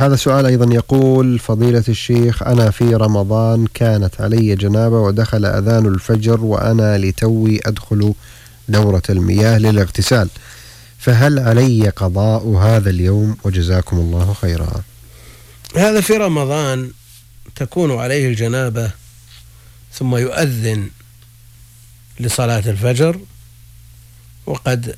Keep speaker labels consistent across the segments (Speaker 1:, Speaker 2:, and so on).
Speaker 1: هذا سؤال أيضا يقول فضيلة الشيخ أنا في رمضان كانت علي جنابة ودخل أذان الفجر وأنا لتوي أدخل دورة المياه للاغتسال. فهل علي قضاء هذا اليوم وجزاكم الله خيرا؟
Speaker 2: هذا في رمضان تكون عليه الجنابة ثم يؤذن لصلاة الفجر وقد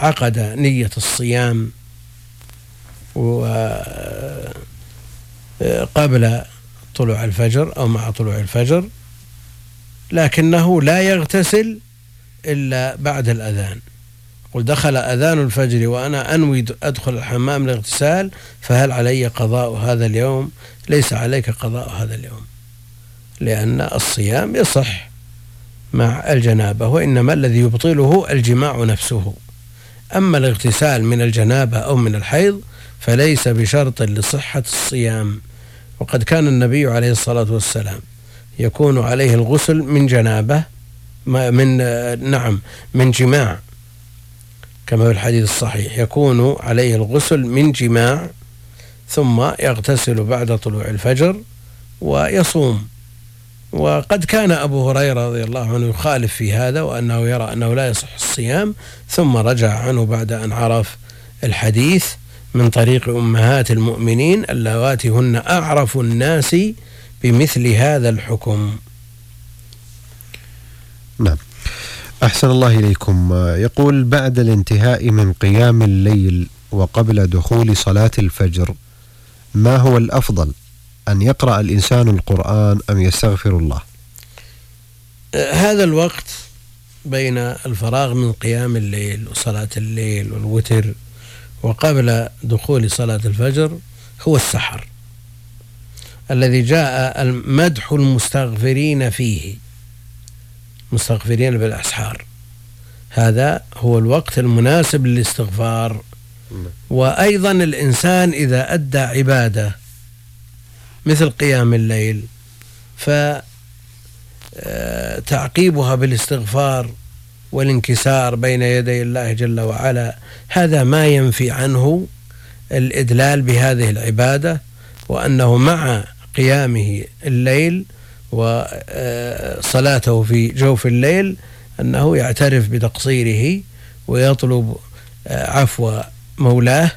Speaker 2: عقد نية الصيام قبل طلوع الفجر أو مع طلوع الفجر لكنه لا يغتسل إلا بعد الأذان. قل دخل أذان الفجر وأنا أنوي أدخل الحمام للاغتسال فهل علي قضاء هذا اليوم؟ ليس عليك قضاء هذا اليوم لأن الصيام يصح مع الجنابة وإنما الذي يبطله الجماع نفسه. أما الاغتسال من الجنابة أو من الحيض فليس بشرط لصحة الصيام. وقد كان النبي عليه الصلاة والسلام يكون عليه الغسل من جنابة من نعم من جماع. كما في الحديث الصحيح يكون عليه الغسل من جماع ثم يغتسل بعد طلوع الفجر ويصوم. وقد كان أبو هريرة رضي الله عنه يخالف في هذا وأنه يرى أنه لا يصح الصيام ثم رجع عنه بعد أن عرف الحديث. من طريق أمهات المؤمنين اللواتي هن أعرف الناس بمثل هذا الحكم.
Speaker 1: نعم. أحسن الله إليكم. يقول بعد الانتهاء من قيام الليل وقبل دخول صلاة الفجر ما هو الأفضل أن يقرأ الإنسان القرآن أم يستغفر الله؟
Speaker 2: هذا الوقت بين الفراغ من قيام الليل وصلاة الليل والوتر وقبل دخول صلاة الفجر هو السحر الذي جاء المدح المستغفرين فيه مستغفرين بالأسحار هذا هو الوقت المناسب للاستغفار نعم. وأيضا الإنسان إذا أدى عبادة مثل قيام الليل فتعقيبها بالاستغفار والانكسار بين يدي الله جل وعلا. هذا ما ينفي عنه الإدلال بهذه العبادة وأنه مع قيامه الليل وصلاته في جوف الليل أنه يعترف بتقصيره ويطلب عفو مولاه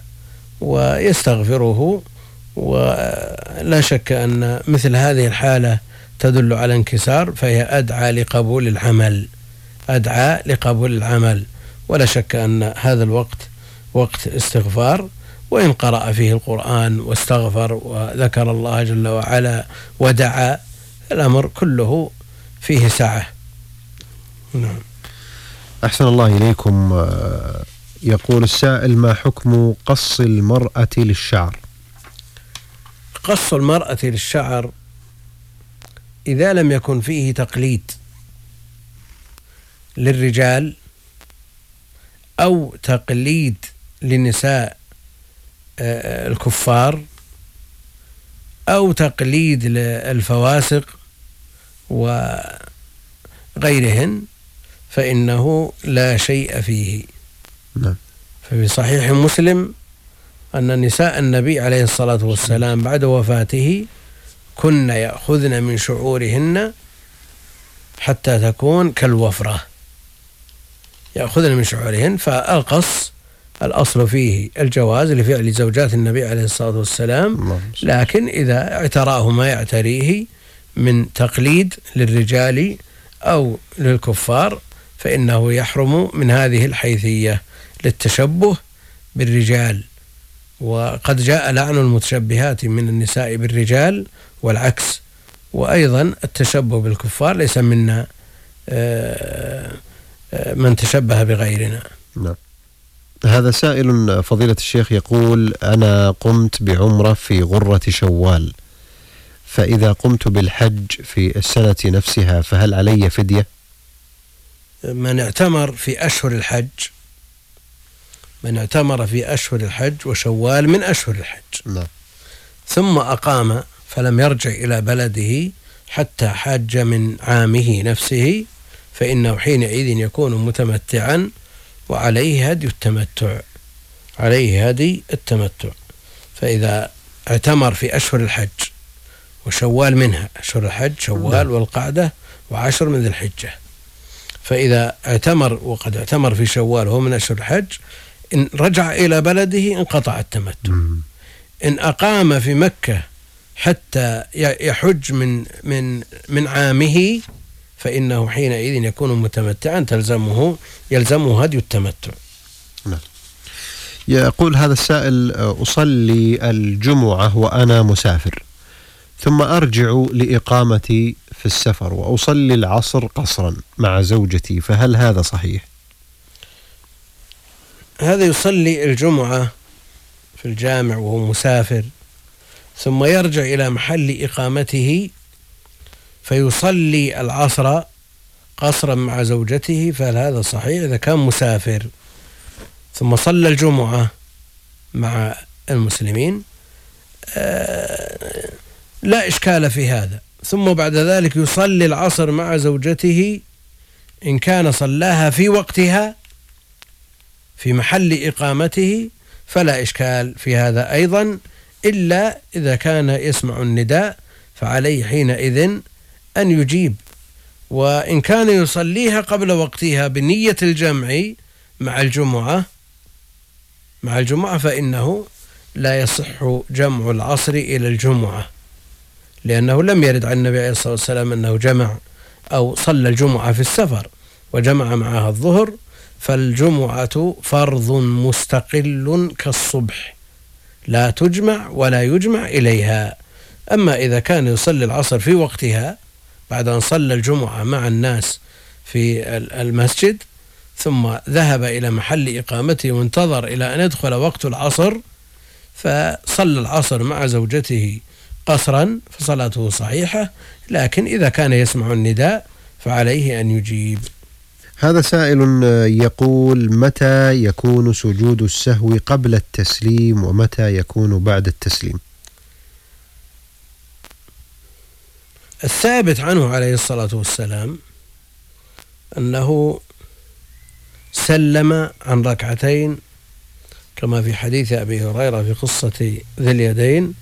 Speaker 2: ويستغفره ولا شك أن مثل هذه الحالة تدل على انكسار فهي أدعى لقبول العمل. أدعى لقبول العمل. ولا شك أن هذا الوقت وقت استغفار وإن قرأ فيه القرآن واستغفر وذكر الله جل وعلا ودعا الأمر كله فيه سعة.
Speaker 1: نعم. أحسن الله إليكم. يقول السائل ما حكم قص المرأة للشعر؟
Speaker 2: قص المرأة للشعر إذا لم يكن فيه تقليد. للرجال أو تقليد لنساء آه، الكفار أو تقليد للفواسق وغيرهن فإنه لا شيء فيه نعم. ففي صحيح مسلم أن نساء النبي عليه الصلاة والسلام بعد وفاته كن يأخذن من شعورهن حتى تكون كالوفرة يأخذن من شعورهن فألقص الأصل فيه الجواز لفعل زوجات النبي عليه الصلاة والسلام لكن إذا اعتراه ما يعتريه من تقليد للرجال أو للكفار فإنه يحرم من هذه الحيثية للتشبه بالرجال. وقد جاء لعن المتشبهات من النساء بالرجال والعكس. وأيضا التشبه بالكفار ليس منا آه، آه، من تشبه بغيرنا
Speaker 1: نعم هذا سائل فضيلة الشيخ يقول أنا قمت بعمرة في غرة شوال فإذا قمت بالحج في السنة نفسها فهل علي فدية؟
Speaker 2: من اعتمر في أشهر الحج من اعتمر في أشهر الحج وشوال من أشهر الحج نعم. ثم أقام فلم يرجع إلى بلده حتى حاج من عامه نفسه فإنه حينئذ يكون متمتعا وعليه هدي التمتع عليه هدي التمتع فإذا اعتمر في أشهر الحج وشوال منها أشهر الحج شوال
Speaker 1: نعم.
Speaker 2: والقعدة وعشر من ذي الحجة فإذا اعتمر وقد اعتمر في شوال وهو من أشهر الحج إن رجع إلى بلده انقطع التمتع. إن أقام في مكة حتى يحج من من من عامه فإنه حينئذ يكون متمتعا تلزمه يلزمه هدي التمتع
Speaker 1: يقول هذا السائل أصلي الجمعة وأنا مسافر ثم أرجع لإقامتي في السفر وأصلي العصر قصرا مع زوجتي فهل هذا صحيح؟
Speaker 2: هذا يصلي الجمعة في الجامع وهو مسافر ثم يرجع إلى محل إقامته فيصلي العصر قصرا مع زوجته فهل هذا صحيح؟ إذا كان مسافر ثم صلى الجمعة مع المسلمين آه، لا إشكال في هذا. ثم بعد ذلك يصلي العصر مع زوجته إن كان صلاها في وقتها في محل إقامته فلا إشكال في هذا أيضا إلا إذا كان يسمع النداء فعليه حينئذ أن يجيب. وإن كان يصليها قبل وقتها بنية الجمع مع الجمعة مع الجمعة فإنه لا يصح جمع العصر إلى الجمعة لأنه لم يرد عن النبي عليه الصلاة والسلام أنه جمع أو صلى الجمعة في السفر وجمع معها الظهر فالجمعة فرض مستقل كالصبح لا تجمع ولا يجمع إليها. أما إذا كان يصلي العصر في وقتها بعد أن صلى الجمعة مع الناس في ال- المسجد ثم ذهب إلى محل إقامته وانتظر إلى أن يدخل وقت العصر فصلى العصر مع زوجته قصرا فصلاته صحيحة لكن إذا كان يسمع النداء فعليه أن يجيب
Speaker 1: هذا سائل يقول متى يكون سجود السهو قبل التسليم ومتى يكون بعد التسليم؟
Speaker 2: الثابت عنه عليه الصلاة والسلام أنه سلم عن ركعتين كما في حديث أبي هريرة في قصة ذي اليدين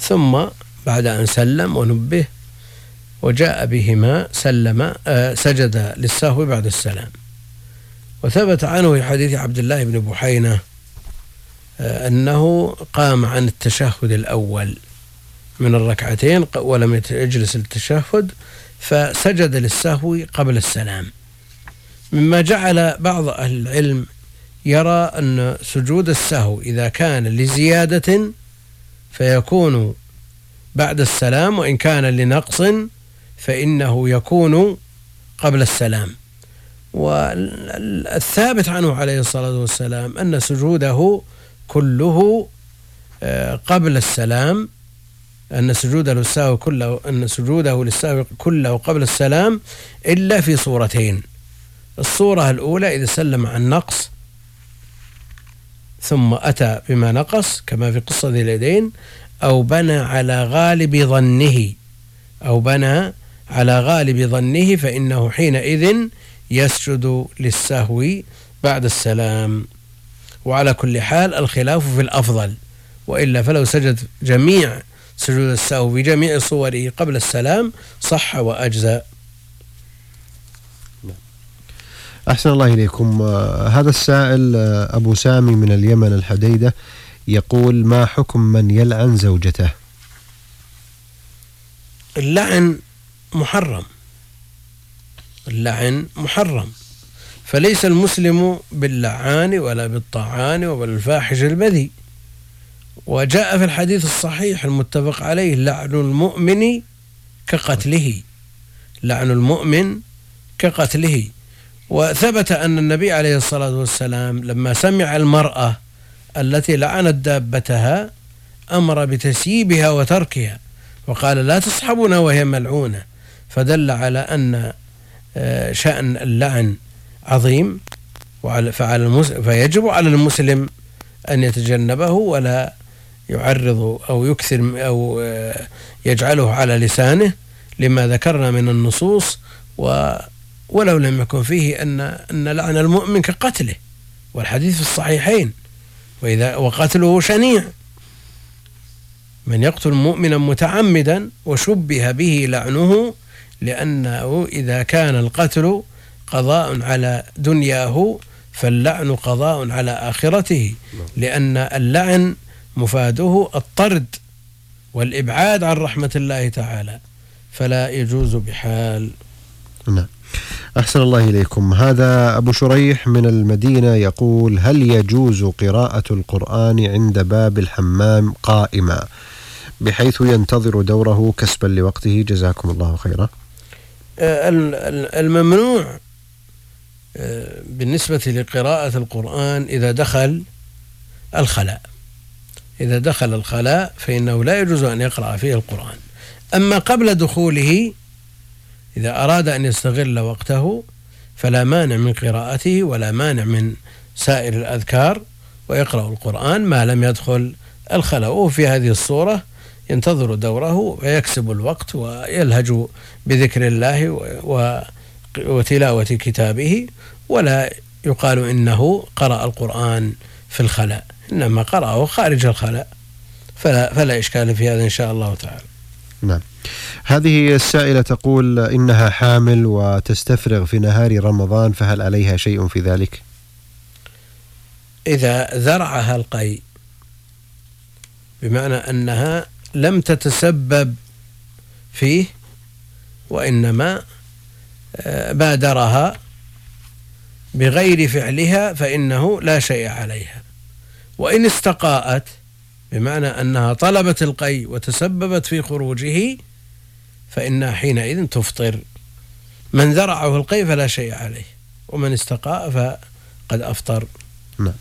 Speaker 2: ثم بعد أن سلم ونبه وجاء بهما سلم آه سجد للسهو بعد السلام. وثبت عنه في حديث عبد الله بن بحينة آه أنه قام عن التشهد الأول. من الركعتين ولم يجلس للتشهد فسجد للسهو قبل السلام. مما جعل بعض أهل العلم يرى أن سجود السهو إذا كان لزيادة فيكون بعد السلام وإن كان لنقص فإنه يكون قبل السلام. والثابت عنه عليه الصلاة والسلام أن سجوده كله آه، قبل السلام أن سجوده للسهو كله أن سجوده للسهو كله قبل السلام إلا في صورتين. الصورة الأولى إذا سلم عن نقص ثم أتى بما نقص كما في قصة ذي اليدين أو بنى على غالب ظنه. أو بنى على غالب ظنه فإنه حينئذ يسجد للسهو بعد السلام. وعلى كل حال الخلاف في الأفضل وإلا فلو سجد جميع سجود السهو في جميع صوره قبل السلام صح وأجزأ
Speaker 1: أحسن الله إليكم. آه، هذا السائل آه، أبو سامي من اليمن الحديدة يقول ما حكم من يلعن زوجته؟
Speaker 2: اللعن محرم. اللعن محرم. فليس المسلم باللعان ولا بالطعان ولا الفاحش البذيء. وجاء في الحديث الصحيح المتفق عليه لعن المؤمن كقتله. لعن المؤمن كقتله. وثبت أن النبي عليه الصلاة والسلام لما سمع المرأة التي لعنت دابتها أمر بتسييبها وتركها وقال لا تصحبنا وهي ملعونة. فدل على أن آه، شأن اللعن عظيم فعلى فيجب على المسلم أن يتجنبه ولا يعرض أو يكثر أو آه، يجعله على لسانه لما ذكرنا من النصوص و ولو لم يكن فيه أن أن لعن المؤمن كقتله. والحديث في الصحيحين وإذا وقتله شنيع. من يقتل مؤمنا متعمدا وشبه به لعنه لأنه إذا كان القتل قضاء على دنياه فاللعن قضاء على آخرته. لأن اللعن مفاده الطرد والإبعاد عن رحمة الله تعالى فلا يجوز بحال.
Speaker 1: نعم. أحسن الله إليكم. هذا أبو شريح من المدينة يقول هل يجوز قراءة القرآن عند باب الحمام قائما بحيث ينتظر دوره كسبا لوقته؟ جزاكم الله خيرا.
Speaker 2: آه، الممنوع آه، بالنسبة لقراءة القرآن إذا دخل الخلاء. إذا دخل الخلاء فإنه لا يجوز أن يقرأ فيه القرآن. أما قبل دخوله إذا أراد أن يستغل وقته فلا مانع من قراءته ولا مانع من سائر الأذكار ويقرأ القرآن ما لم يدخل الخلاء. وفي هذه الصورة ينتظر دوره ويكسب الوقت ويلهج بذكر الله وتلاوة كتابه ولا يقال إنه قرأ القرآن في الخلاء. إنما قرأه خارج الخلاء. فلا, فلا إشكال في هذا إن شاء الله تعالى.
Speaker 1: نعم. هذه السائلة تقول إنها حامل وتستفرغ في نهار رمضان فهل عليها شيء في ذلك؟
Speaker 2: إذا ذرعها القي بمعنى أنها لم تتسبب فيه وإنما آه، بادرها بغير فعلها فإنه لا شيء عليها. وإن استقاءت بمعنى أنها طلبت القي وتسببت في خروجه فإنها حينئذ تفطر. من ذرعه القي فلا شيء عليه ومن استقاء فقد أفطر.
Speaker 1: نعم.